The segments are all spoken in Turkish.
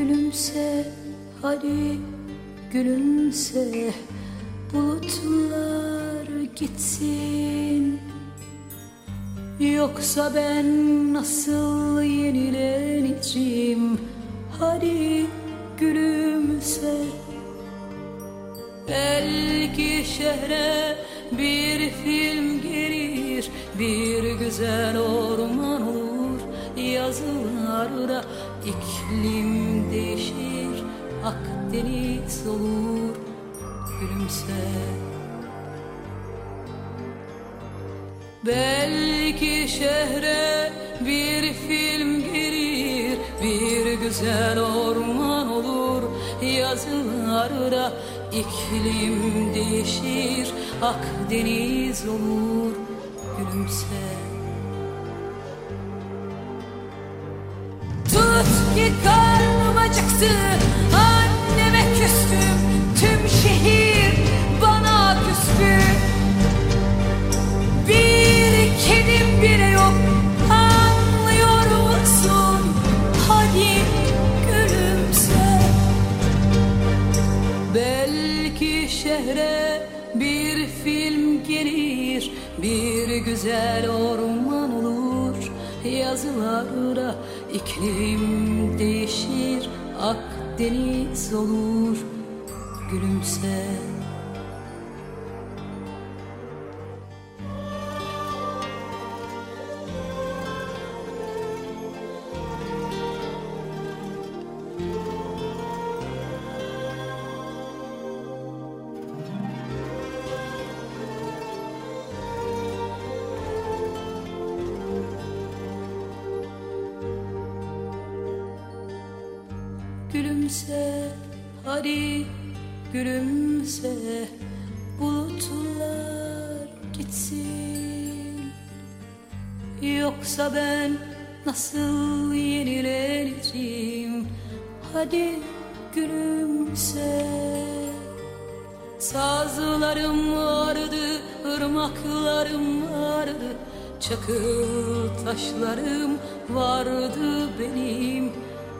Gülümse hadi gülümse. Bulutlar gitsin. Yoksa ben nasıl yenileneceğim? Hadi gülümse. Belki şehre bir film gelir Bir güzel orman olur. Yazılarda iklim değişir Akdeniz olur Gülümse. Belki şehre bir film gelir Bir güzel orman olur. Yazılarda iklim değişir Akdeniz olur Gülümse. Tut ki karnım acıktı Anneme küstüm Tüm şehir bana küstü Bir kedim bile yok Anlıyor musun? Hadi gülümse Belki şehre bir film gelir Bir güzel orman olur Yazılarda iklim değişir Akdeniz olur Gülümse Gülümse hadi gülümse. Bulutlar gitsin. Yoksa ben nasıl yenileneceğim? Hadi gülümse. Sazlarım vardı, ırmaklarım vardı. Çakıl taşlarım vardı benim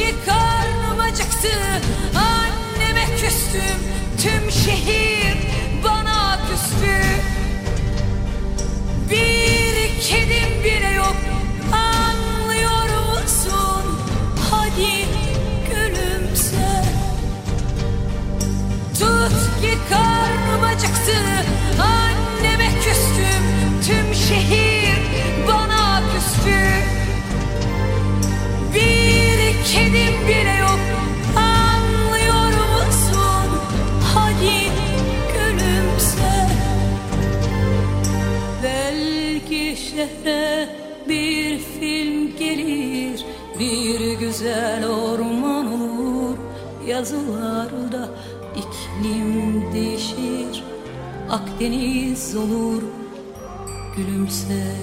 ki karnım acıktı? Anneme küstüm Tüm şehir bana küstü. Bir kedim bile yok Anlıyor musun? Hadi gülümse. Tut ki karnım acıktı Anneme küstüm şehre bir film gelir Bir güzel orman olur. Yazılarda iklim değişir Akdeniz olur Gülümse